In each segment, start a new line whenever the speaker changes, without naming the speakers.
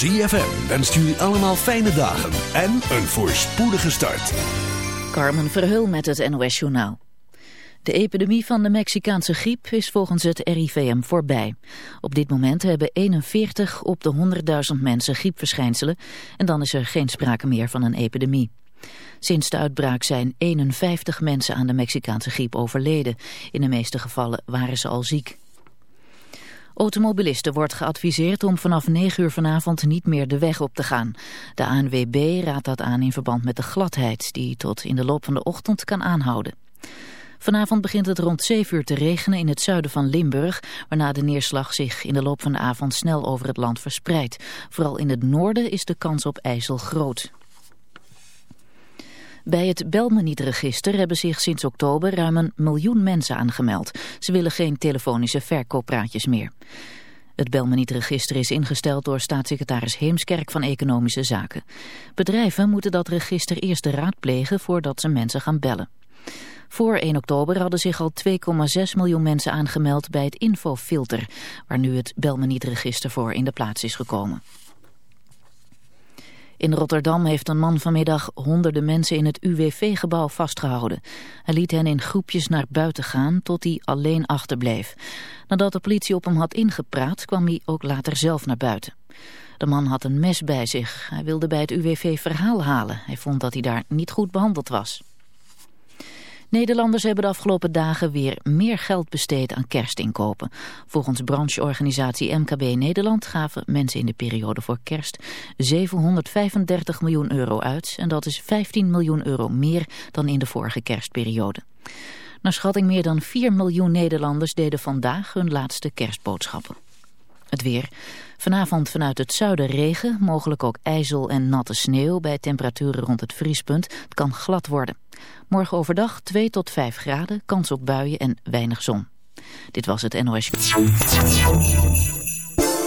ZFM wenst jullie allemaal fijne dagen en een voorspoedige start.
Carmen Verheul met het NOS Journaal. De epidemie van de Mexicaanse griep is volgens het RIVM voorbij. Op dit moment hebben 41 op de 100.000 mensen griepverschijnselen en dan is er geen sprake meer van een epidemie. Sinds de uitbraak zijn 51 mensen aan de Mexicaanse griep overleden. In de meeste gevallen waren ze al ziek. Automobilisten wordt geadviseerd om vanaf 9 uur vanavond niet meer de weg op te gaan. De ANWB raadt dat aan in verband met de gladheid die tot in de loop van de ochtend kan aanhouden. Vanavond begint het rond 7 uur te regenen in het zuiden van Limburg, waarna de neerslag zich in de loop van de avond snel over het land verspreidt. Vooral in het noorden is de kans op ijzel groot. Bij het Belmeniet-register hebben zich sinds oktober ruim een miljoen mensen aangemeld. Ze willen geen telefonische verkooppraatjes meer. Het Belmeniet-register is ingesteld door staatssecretaris Heemskerk van Economische Zaken. Bedrijven moeten dat register eerst raadplegen voordat ze mensen gaan bellen. Voor 1 oktober hadden zich al 2,6 miljoen mensen aangemeld bij het infofilter, waar nu het Belmeniet-register voor in de plaats is gekomen. In Rotterdam heeft een man vanmiddag honderden mensen in het UWV-gebouw vastgehouden. Hij liet hen in groepjes naar buiten gaan tot hij alleen achterbleef. Nadat de politie op hem had ingepraat kwam hij ook later zelf naar buiten. De man had een mes bij zich. Hij wilde bij het UWV verhaal halen. Hij vond dat hij daar niet goed behandeld was. Nederlanders hebben de afgelopen dagen weer meer geld besteed aan kerstinkopen. Volgens brancheorganisatie MKB Nederland gaven mensen in de periode voor kerst 735 miljoen euro uit. En dat is 15 miljoen euro meer dan in de vorige kerstperiode. Naar schatting meer dan 4 miljoen Nederlanders deden vandaag hun laatste kerstboodschappen. Het weer. Vanavond vanuit het zuiden regen, mogelijk ook ijzel en natte sneeuw bij temperaturen rond het vriespunt. Het kan glad worden. Morgen overdag 2 tot 5 graden, kans op buien en weinig zon. Dit was het NOS.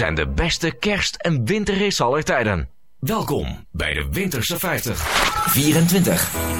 zijn de beste kerst- en winterreis aller tijden. Welkom bij de Winterse 50. 24.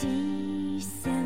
Decent.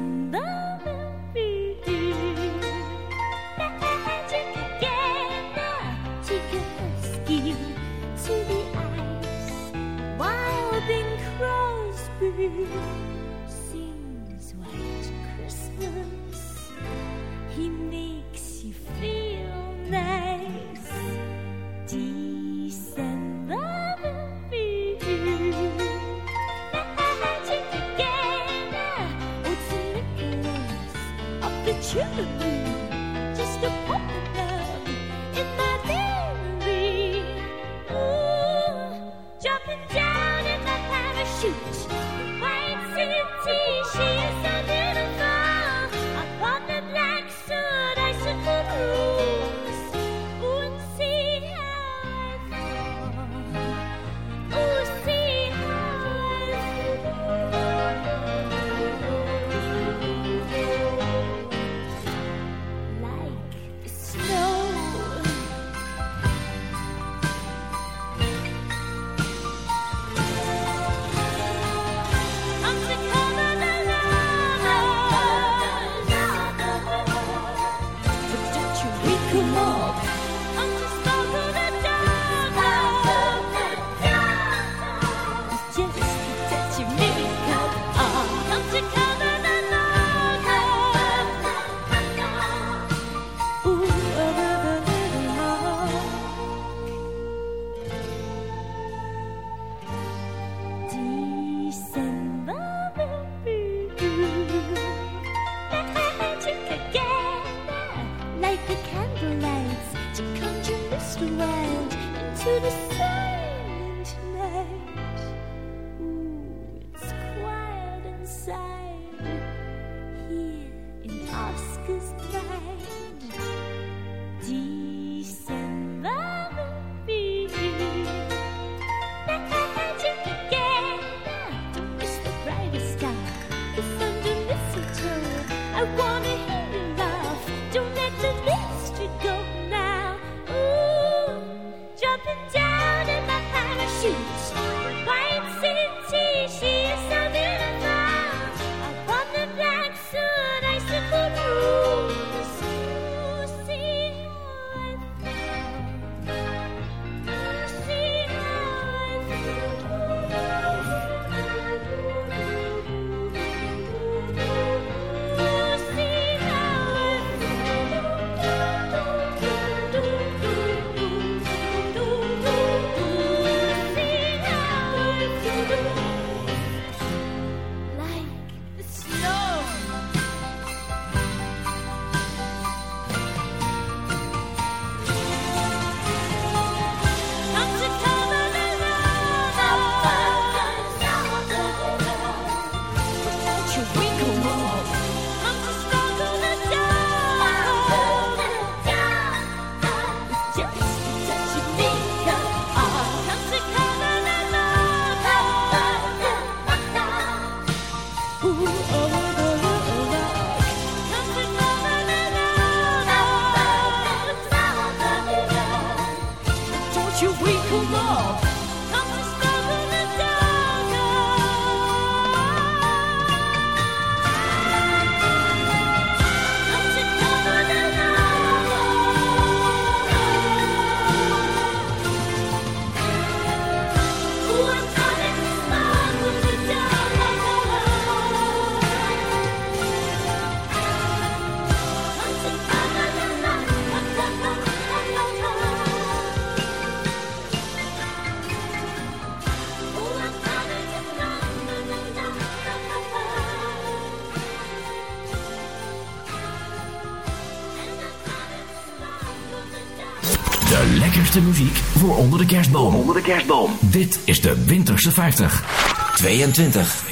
the
into the
sun. echte muziek voor onder de kerstboom. Onder de kerstboom. Dit is de Winterse 50. 22.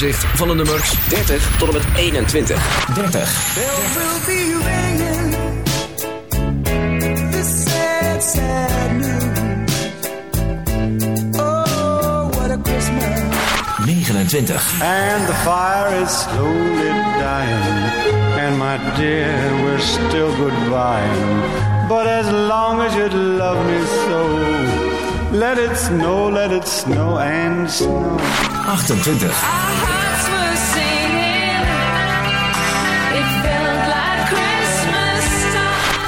weekoverzicht van de nummers 30 tot en met 21. 30.
And the fire is slowly dying. And my dear, we're still goodbye. But as long as you love me so, let it snow, let it snow and snow.
28.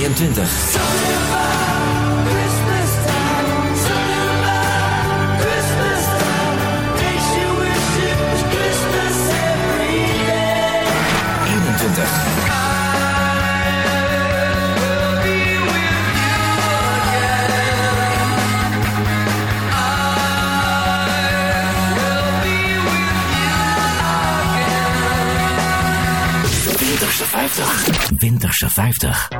22. Winterse 50. Winterse 50.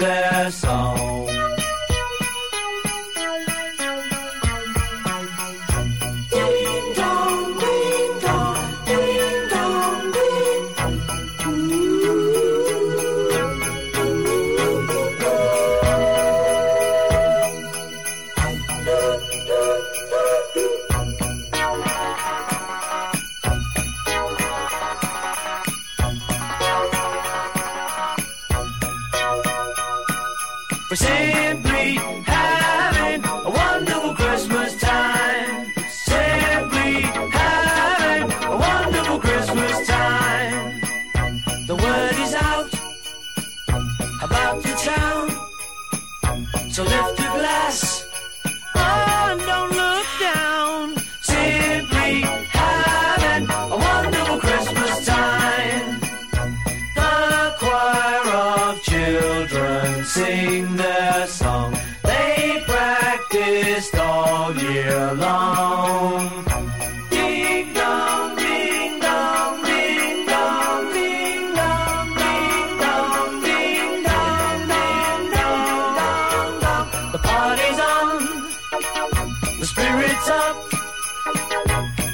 The
spirit's up.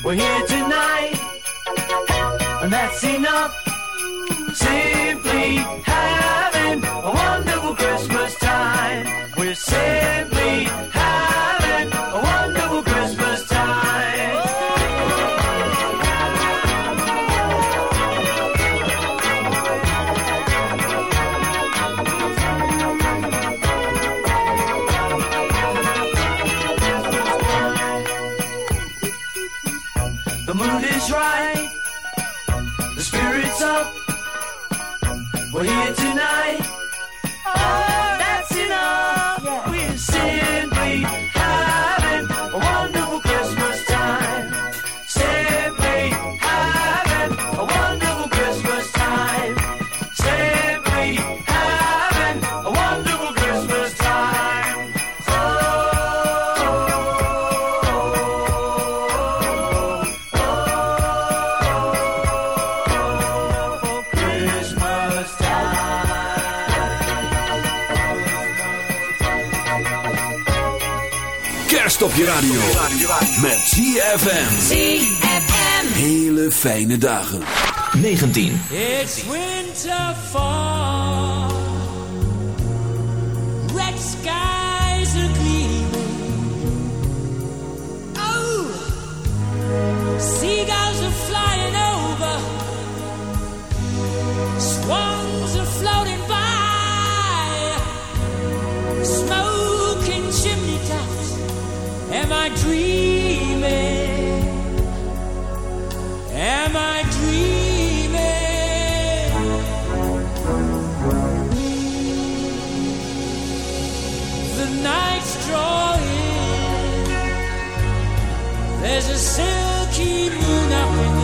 We're here tonight. And that's enough. Simply
have radio. Met ZFM.
ZFM.
Hele fijne dagen.
19.
It's winter fall. Am I dreaming? Am I dreaming? The night's. There's a silky moon up in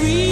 free.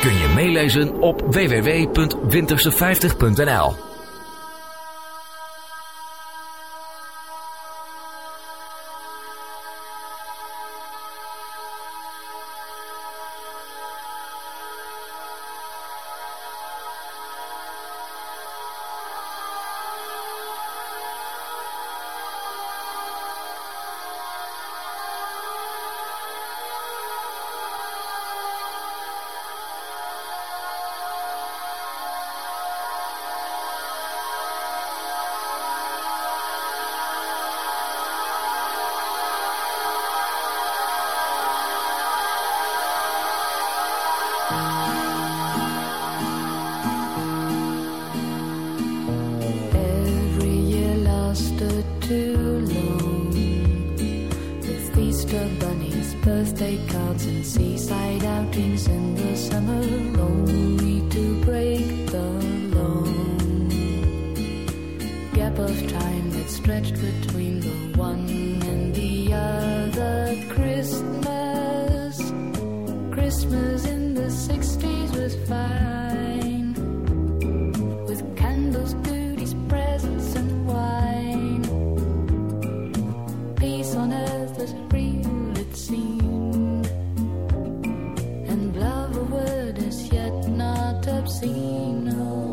Kun je meelezen op www.winterse50.nl.
seen no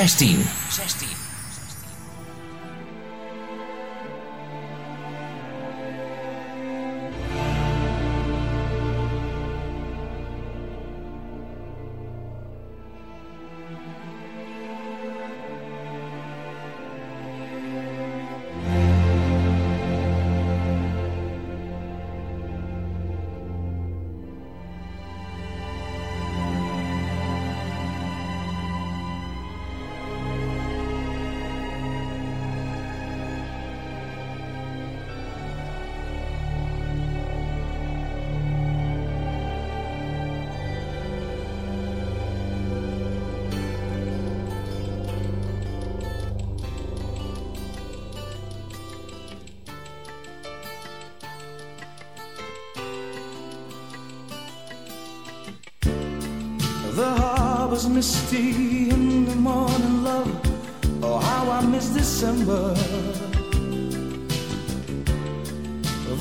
16. 16.
Misty in the morning, love. Oh, how I miss December.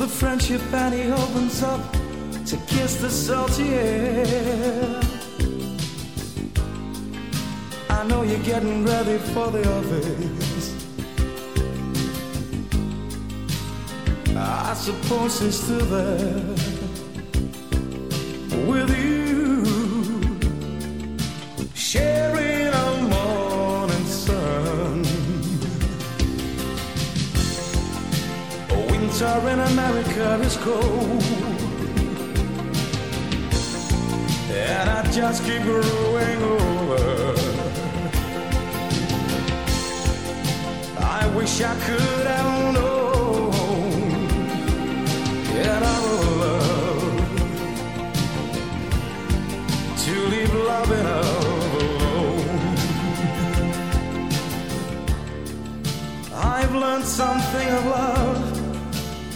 The friendship and he opens up to kiss the salty air. I know you're getting ready for the office. I suppose it's still there America is cold, and I just keep growing over. I wish I could have known that our love to leave loving alone. I've learned something of love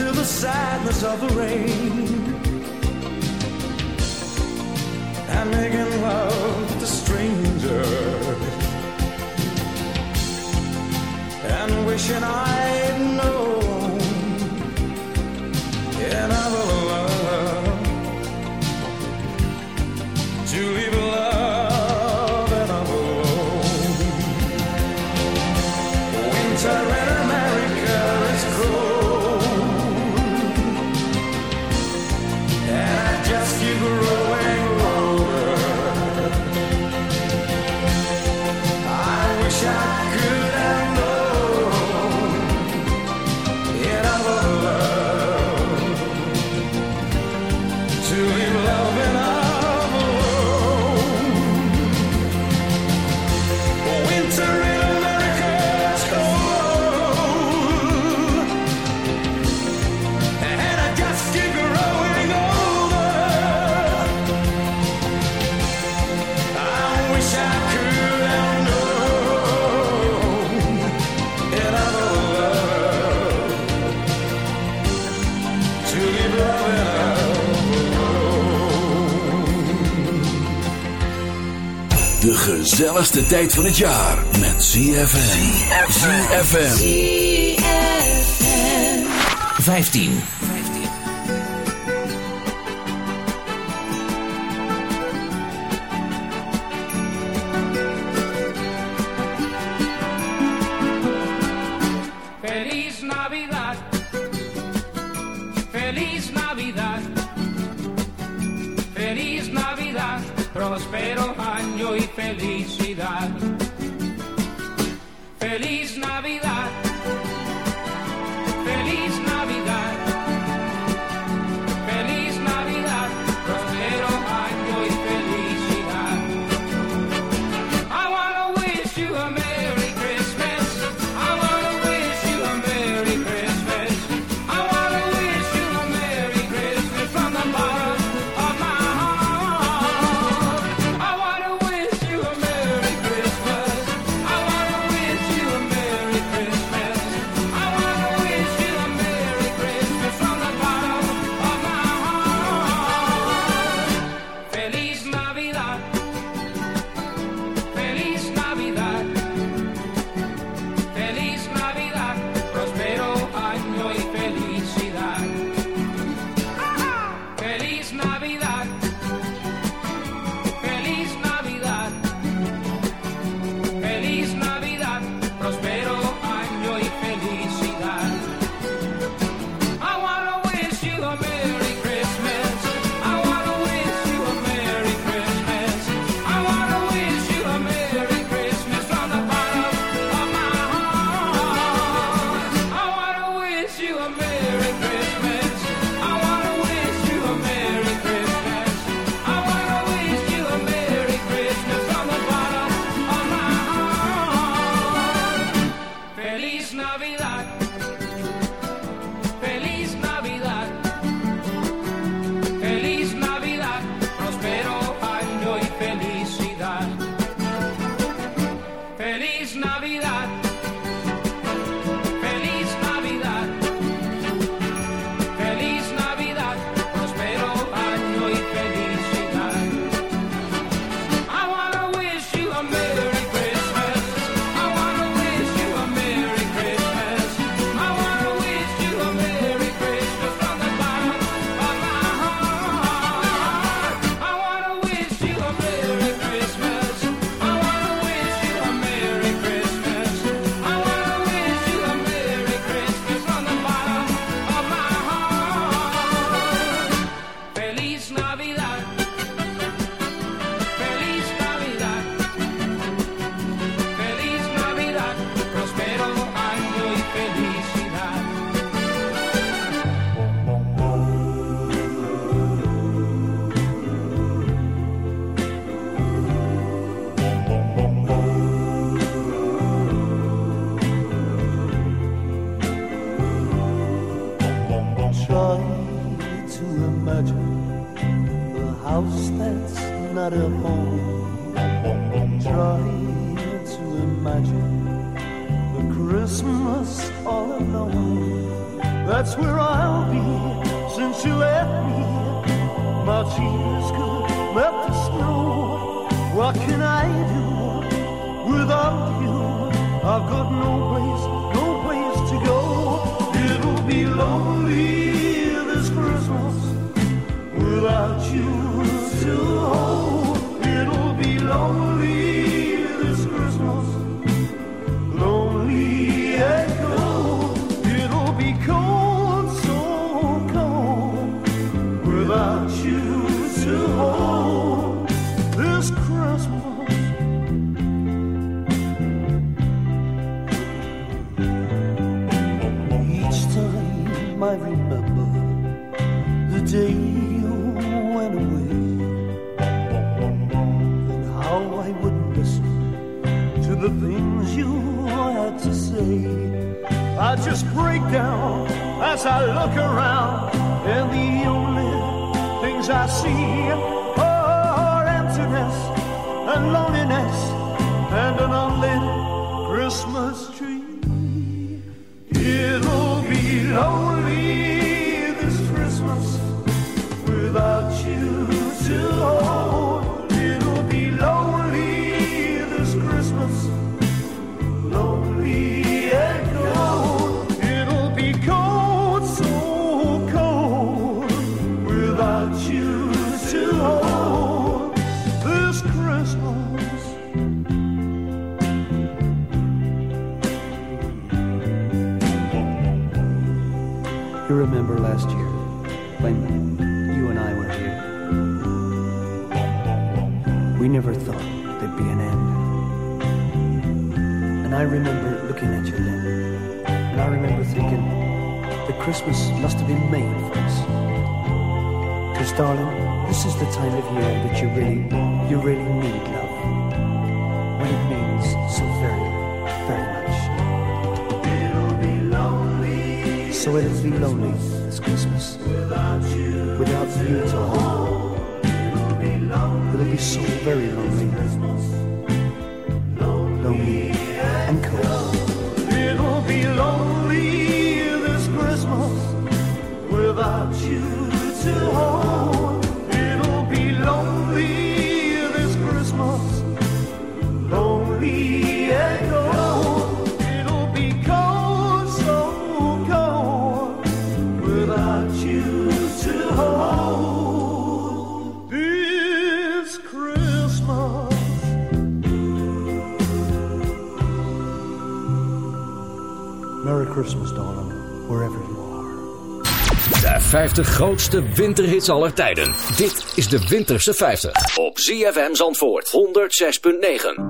into the sadness of the rain. And making love to strangers and wishing I'd known
gezelligste tijd van het jaar met ZFM. ZFM.
15.
Feliz Navidad. Felicidad. Feliz Navidad.
be so very lonely. Christmas, wherever you are.
De 50 grootste winterhits aller tijden. Dit is de Winterse 50. Op ZFM Zandvoort 106.9.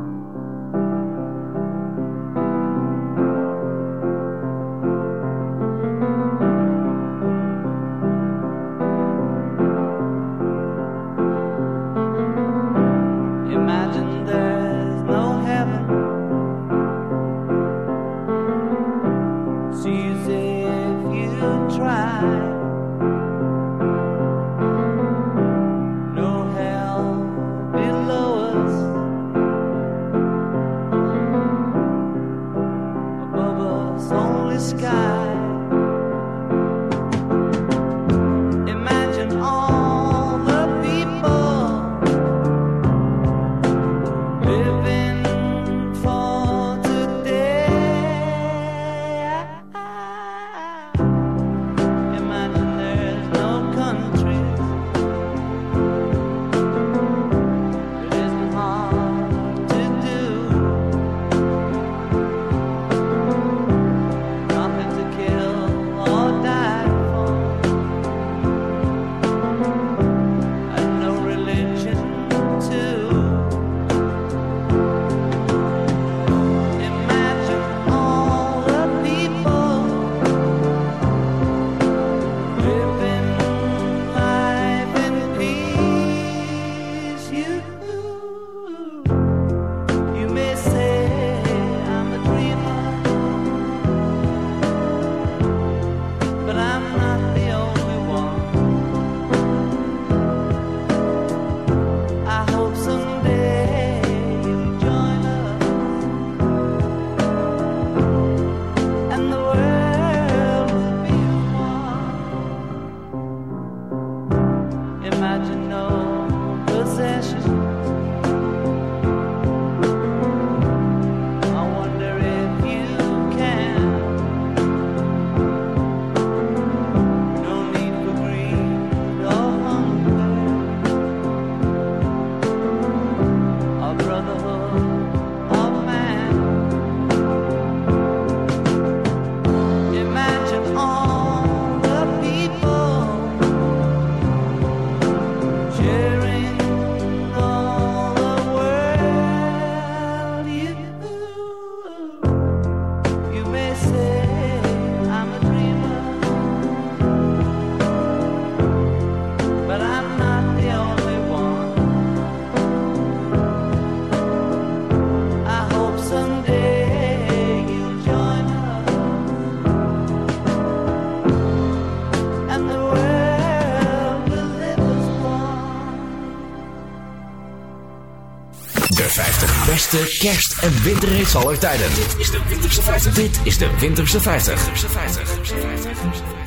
beste kerst- en winterhits aller tijden. Dit is de Winterse 50. Dit is de Winterse 50. Winterse 50. Winterse 50. Winterse 50.